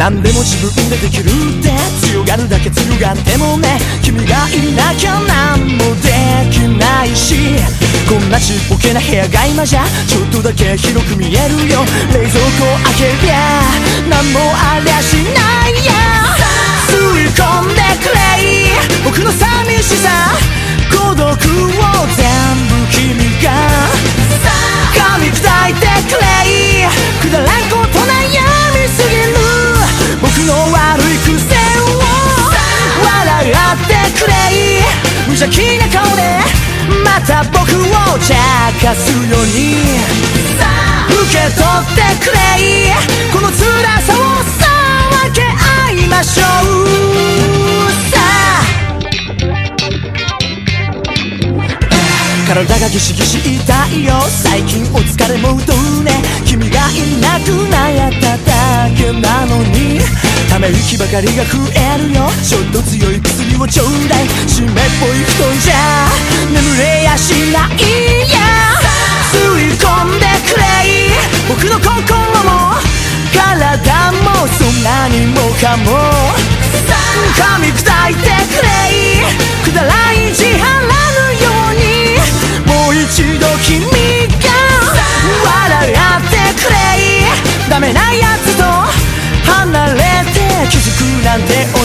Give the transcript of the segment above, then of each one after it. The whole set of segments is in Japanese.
何でも自分でできるって。強がるだけ強がってもね。君がいなきゃ何もできないし。こんなちっぽけな部屋が今じゃちょっとだけ広く見えるよ。冷蔵庫開けりゃ何もありゃしない悪い癖を笑ってくれ無邪気な顔でまた僕を茶化すように受け取ってくれこの辛さをさあ分け合いましょう。さ体がギシギシ痛いよ。最近お疲れもうとうね。君がいなく悩んだだけなのに。ため息ばかりが増えるよ。ちょっと強い薬をちょうだい。湿っぽい布団じゃ眠れやしないや。吸い込んでくれ僕の心も体もそんなにもかも。噛み砕いてくれ delante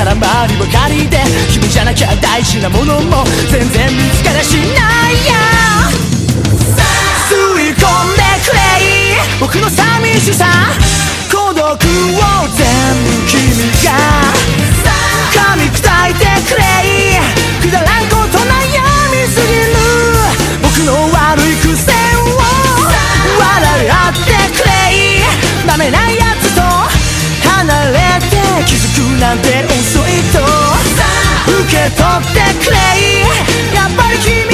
空回りばかりで君じゃなきゃ大事なものも全然見つからしないや吸い込んでくれい。僕の寂しさ。孤独を受け取ってくれ。やっぱり君